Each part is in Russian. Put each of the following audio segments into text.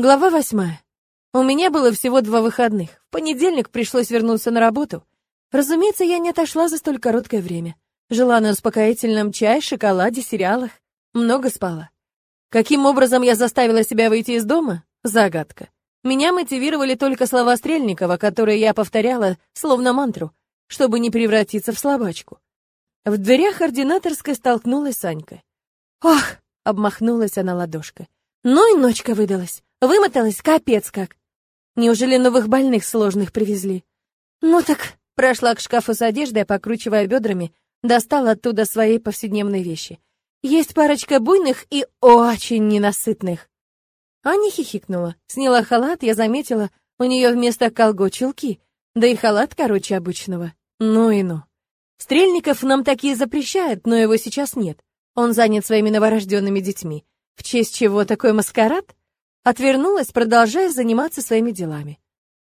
Глава восьмая. У меня было всего два выходных. В понедельник пришлось вернуться на работу. Разумеется, я не отошла за столь короткое время. Жила на успокоительном чае, шоколаде, сериалах. Много спала. Каким образом я заставила себя выйти из дома? Загадка. Меня мотивировали только слова Стрельникова, которые я повторяла, словно мантру, чтобы не превратиться в слабачку. В дверях ординаторской столкнулась Санька. «Ох!» — обмахнулась она ладошкой. «Ну и ночка выдалась. Вымоталась капец как. Неужели новых больных сложных привезли? Ну так, прошла к шкафу с одеждой, покручивая бедрами, достала оттуда свои повседневные вещи. Есть парочка буйных и очень ненасытных. Аня хихикнула. Сняла халат, я заметила, у нее вместо колго чулки, да и халат короче обычного. Ну и ну. Стрельников нам такие запрещают, но его сейчас нет. Он занят своими новорожденными детьми. В честь чего такой маскарад? Отвернулась, продолжая заниматься своими делами.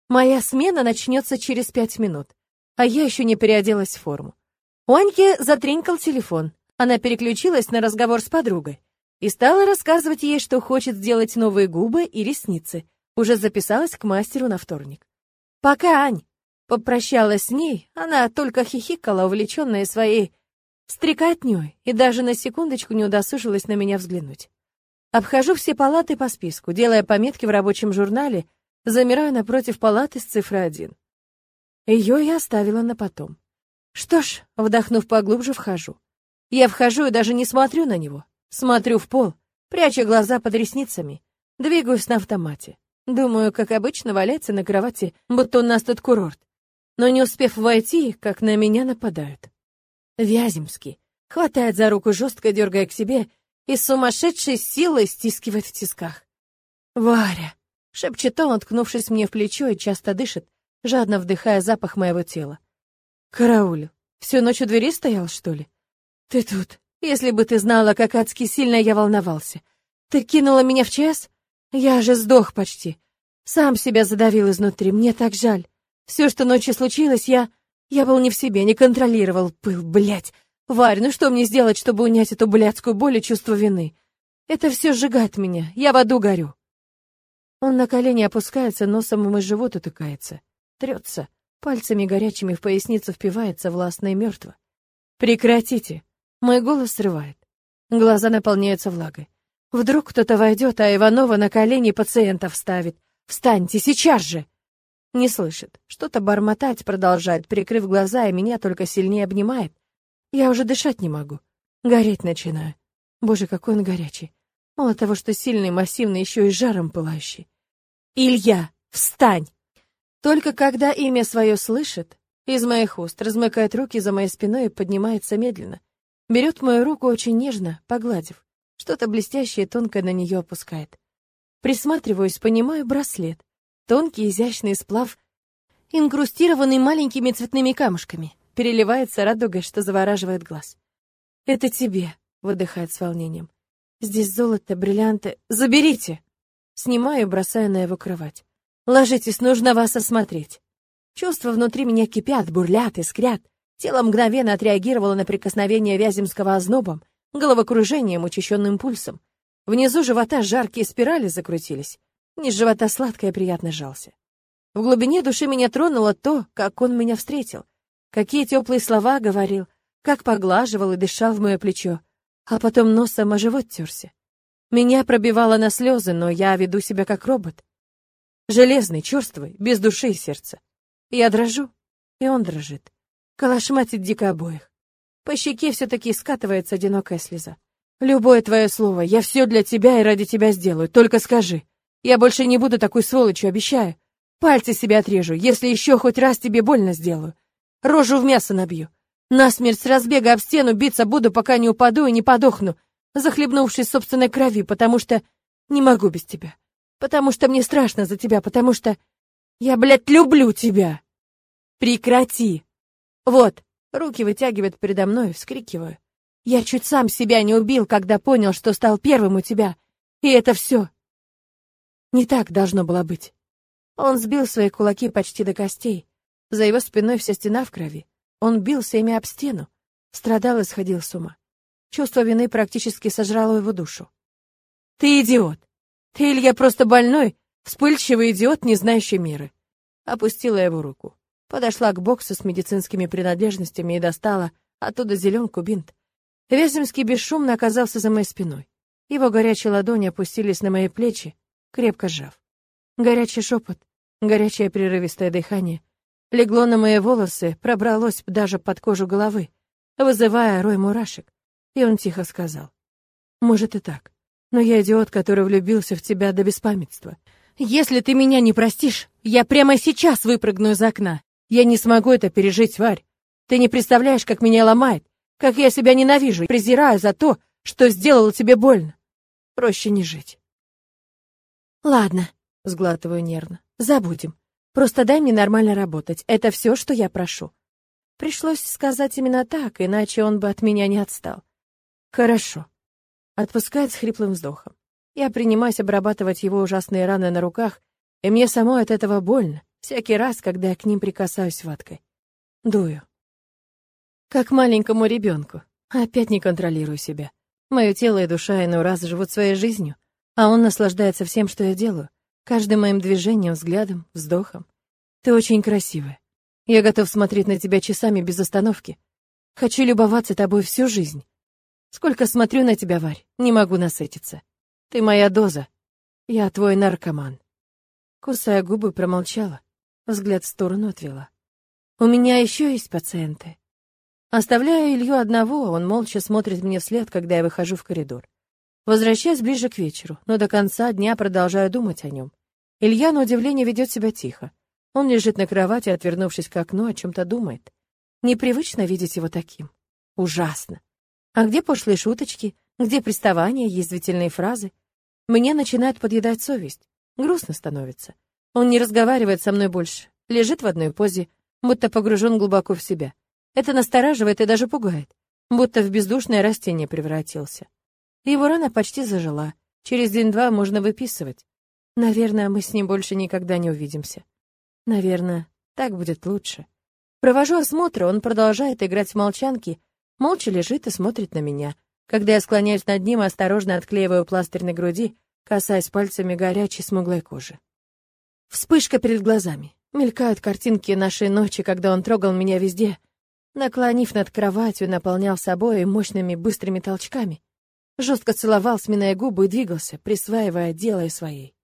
Моя смена начнется через пять минут, а я еще не переоделась в форму. У Аньки затринкал телефон. Она переключилась на разговор с подругой и стала рассказывать ей, что хочет сделать новые губы и ресницы. Уже записалась к мастеру на вторник. «Пока, Ань!» Попрощалась с ней, она только хихикала, увлеченная своей стрекотней, и даже на секундочку не удосужилась на меня взглянуть. Обхожу все палаты по списку, делая пометки в рабочем журнале, замираю напротив палаты с цифрой один. Ее я оставила на потом. Что ж, вдохнув поглубже, вхожу. Я вхожу и даже не смотрю на него. Смотрю в пол, пряча глаза под ресницами. Двигаюсь на автомате. Думаю, как обычно, валяться на кровати, будто у нас тут курорт. Но не успев войти, как на меня нападают. Вяземский хватает за руку, жестко дергая к себе, и сумасшедшей силой стискивает в тисках. «Варя!» — шепчет он, уткнувшись мне в плечо и часто дышит, жадно вдыхая запах моего тела. «Караулю, всю ночь у двери стоял, что ли? Ты тут. Если бы ты знала, как адски сильно я волновался. Ты кинула меня в час? Я же сдох почти. Сам себя задавил изнутри, мне так жаль. Все, что ночью случилось, я... Я был не в себе, не контролировал пыл, блядь. Варь, ну что мне сделать, чтобы унять эту блядскую боль и чувство вины? Это все сжигает меня, я в аду горю. Он на колени опускается, носом в мой живот утыкается. Трется, пальцами горячими в поясницу впивается властно и мертво. Прекратите. Мой голос срывает. Глаза наполняются влагой. Вдруг кто-то войдет, а Иванова на колени пациента вставит. Встаньте, сейчас же! Не слышит. Что-то бормотать продолжает, прикрыв глаза, и меня только сильнее обнимает. Я уже дышать не могу. Гореть начинаю. Боже, какой он горячий. Мало того, что сильный, массивный, еще и жаром пылающий. Илья, встань! Только когда имя свое слышит, из моих уст размыкает руки за моей спиной и поднимается медленно. Берет мою руку очень нежно, погладив. Что-то блестящее и тонкое на нее опускает. Присматриваюсь, понимаю браслет. Тонкий, изящный сплав, инкрустированный маленькими цветными камушками переливается радугой, что завораживает глаз. «Это тебе», — выдыхает с волнением. «Здесь золото, бриллианты. Заберите!» Снимаю и бросаю на его кровать. «Ложитесь, нужно вас осмотреть». Чувства внутри меня кипят, бурлят, искрят. Тело мгновенно отреагировало на прикосновение Вяземского ознобом, головокружением, учащенным пульсом. Внизу живота жаркие спирали закрутились. Низ живота сладко и приятно жался. В глубине души меня тронуло то, как он меня встретил — Какие теплые слова говорил, как поглаживал и дышал в мое плечо, а потом носом о живот терся. Меня пробивало на слезы, но я веду себя как робот. Железный, черствый, без души и сердца. Я дрожу, и он дрожит. Калашматит дико обоих. По щеке все-таки скатывается одинокая слеза. Любое твое слово, я все для тебя и ради тебя сделаю, только скажи. Я больше не буду такой сволочью, обещаю. Пальцы себе отрежу, если еще хоть раз тебе больно сделаю. Рожу в мясо набью. Насмерть с разбега об стену биться буду, пока не упаду и не подохну, захлебнувшись собственной крови, потому что не могу без тебя. Потому что мне страшно за тебя, потому что я, блядь, люблю тебя. Прекрати. Вот, руки вытягивает передо мной, вскрикиваю. Я чуть сам себя не убил, когда понял, что стал первым у тебя. И это все. Не так должно было быть. Он сбил свои кулаки почти до костей. За его спиной вся стена в крови. Он бился ими об стену, страдал и сходил с ума. Чувство вины практически сожрало его душу. «Ты идиот! Ты, Илья, просто больной, вспыльчивый идиот, не знающий меры. Опустила его руку. Подошла к боксу с медицинскими принадлежностями и достала оттуда зеленку бинт. Вяземский бесшумно оказался за моей спиной. Его горячие ладони опустились на мои плечи, крепко сжав. Горячий шепот, горячее прерывистое дыхание легло на мои волосы, пробралось даже под кожу головы, вызывая рой мурашек. И он тихо сказал. «Может и так, но я идиот, который влюбился в тебя до беспамятства. Если ты меня не простишь, я прямо сейчас выпрыгну из окна. Я не смогу это пережить, Варь. Ты не представляешь, как меня ломает, как я себя ненавижу презираю за то, что сделала тебе больно. Проще не жить. Ладно, сглатываю нервно. Забудем. Просто дай мне нормально работать. Это все, что я прошу. Пришлось сказать именно так, иначе он бы от меня не отстал. Хорошо. Отпускает с хриплым вздохом. Я принимаюсь обрабатывать его ужасные раны на руках, и мне самой от этого больно, всякий раз, когда я к ним прикасаюсь ваткой. Дую. Как маленькому ребенку. Опять не контролирую себя. Мое тело и душа иной раз живут своей жизнью, а он наслаждается всем, что я делаю, каждым моим движением, взглядом, вздохом. Ты очень красивая. Я готов смотреть на тебя часами без остановки. Хочу любоваться тобой всю жизнь. Сколько смотрю на тебя, Варь, не могу насытиться. Ты моя доза. Я твой наркоман. Кусая губы, промолчала, взгляд в сторону отвела. У меня еще есть пациенты. Оставляя Илью одного, он молча смотрит мне вслед, когда я выхожу в коридор. Возвращаюсь ближе к вечеру, но до конца дня продолжаю думать о нем. Илья, на удивление, ведет себя тихо. Он лежит на кровати, отвернувшись к окну, о чем-то думает. Непривычно видеть его таким. Ужасно. А где пошлые шуточки? Где приставания, язвительные фразы? Мне начинает подъедать совесть. Грустно становится. Он не разговаривает со мной больше. Лежит в одной позе, будто погружен глубоко в себя. Это настораживает и даже пугает, будто в бездушное растение превратился. Его рана почти зажила. Через день-два можно выписывать. Наверное, мы с ним больше никогда не увидимся. Наверное, так будет лучше. Провожу осмотр, он продолжает играть в молчанки, молча лежит и смотрит на меня. Когда я склоняюсь над ним, осторожно отклеиваю пластырь на груди, касаясь пальцами горячей смуглой кожи. Вспышка перед глазами. Мелькают картинки нашей ночи, когда он трогал меня везде, наклонив над кроватью, наполнял собой мощными быстрыми толчками. Жестко целовал, сминая губы и двигался, присваивая, делая своей.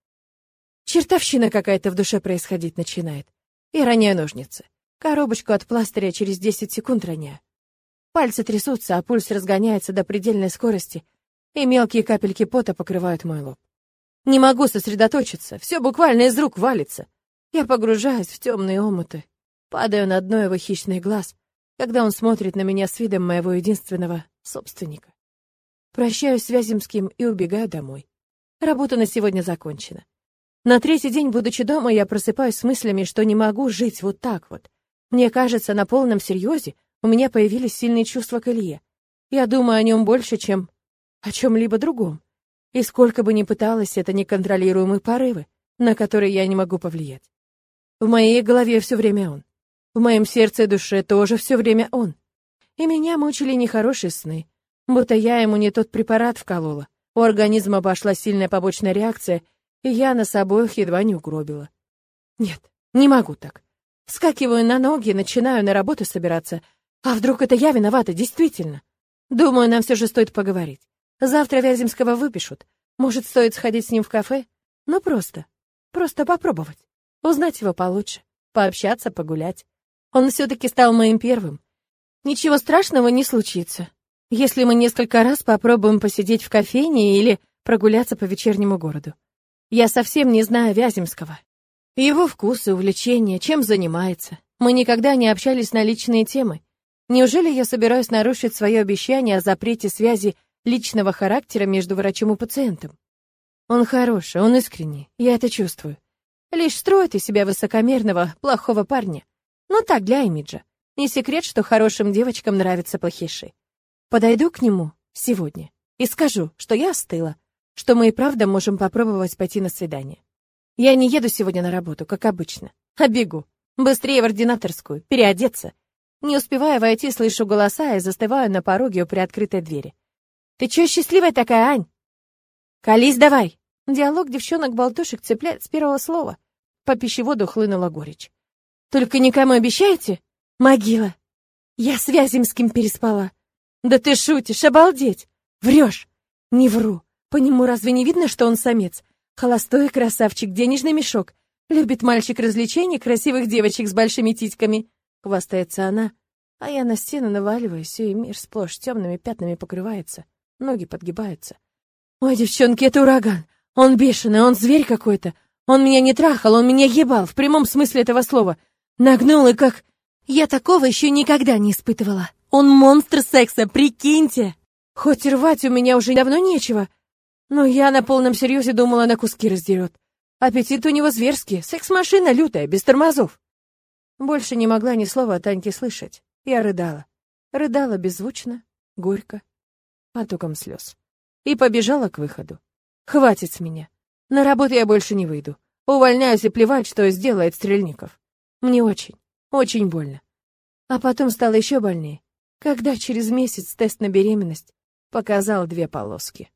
Чертовщина какая-то в душе происходить начинает. И роняю ножницы. Коробочку от пластыря через 10 секунд роняю. Пальцы трясутся, а пульс разгоняется до предельной скорости, и мелкие капельки пота покрывают мой лоб. Не могу сосредоточиться, все буквально из рук валится. Я погружаюсь в темные омуты, падаю на дно его хищных глаз, когда он смотрит на меня с видом моего единственного собственника. Прощаюсь с Вяземским и убегаю домой. Работа на сегодня закончена. На третий день, будучи дома, я просыпаюсь с мыслями, что не могу жить вот так вот. Мне кажется, на полном серьезе у меня появились сильные чувства к Илье. Я думаю о нем больше, чем о чем-либо другом. И сколько бы ни пыталась, это неконтролируемые порывы, на которые я не могу повлиять. В моей голове все время он. В моем сердце и душе тоже все время он. И меня мучили нехорошие сны, будто я ему не тот препарат вколола. У организма обошла сильная побочная реакция, и я нас обоих едва не угробила. Нет, не могу так. Вскакиваю на ноги, начинаю на работу собираться. А вдруг это я виновата, действительно? Думаю, нам все же стоит поговорить. Завтра Вяземского выпишут. Может, стоит сходить с ним в кафе? Ну, просто. Просто попробовать. Узнать его получше. Пообщаться, погулять. Он все-таки стал моим первым. Ничего страшного не случится, если мы несколько раз попробуем посидеть в кофейне или прогуляться по вечернему городу. Я совсем не знаю Вяземского. Его вкусы, увлечения, чем занимается. Мы никогда не общались на личные темы. Неужели я собираюсь нарушить свое обещание о запрете связи личного характера между врачом и пациентом? Он хороший, он искренний, я это чувствую. Лишь строит из себя высокомерного, плохого парня. Ну так, для имиджа. Не секрет, что хорошим девочкам нравятся плохиши. Подойду к нему сегодня и скажу, что я остыла, что мы и правда можем попробовать пойти на свидание. Я не еду сегодня на работу, как обычно, а бегу. Быстрее в ординаторскую, переодеться. Не успевая войти, слышу голоса и застываю на пороге у приоткрытой двери. «Ты чё счастливая такая, Ань?» «Колись давай!» Диалог девчонок-болтушек цепляет с первого слова. По пищеводу хлынула горечь. «Только никому обещаете?» «Могила!» «Я с Вяземским переспала!» «Да ты шутишь, обалдеть!» «Врешь!» «Не вру! По нему разве не видно, что он самец? Холостой красавчик, денежный мешок. Любит мальчик развлечений, красивых девочек с большими титьками!» Хвастается она, а я на стену наваливаюсь, и мир сплошь темными пятнами покрывается, ноги подгибаются. «Ой, девчонки, это ураган! Он бешеный, он зверь какой-то! Он меня не трахал, он меня ебал, в прямом смысле этого слова! Нагнул и как... Я такого еще никогда не испытывала! Он монстр секса, прикиньте! Хоть рвать у меня уже давно нечего, но я на полном серьезе думала, на куски раздерет. Аппетит у него зверский, секс-машина лютая, без тормозов. Больше не могла ни слова от Аньки слышать. Я рыдала. Рыдала беззвучно, горько, потоком слез. И побежала к выходу. Хватит с меня. На работу я больше не выйду. Увольняюсь и плевать, что сделает Стрельников. Мне очень, очень больно. А потом стало еще больнее, когда через месяц тест на беременность показал две полоски.